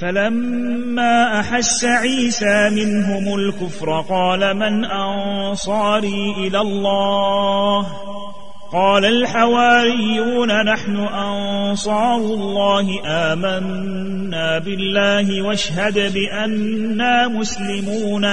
فلما أحس عيسى منهم الكفر قال من أنصاري إلى الله؟ قال الحواريون نحن أنصار الله آمنا بالله واشهد بأننا مسلمون.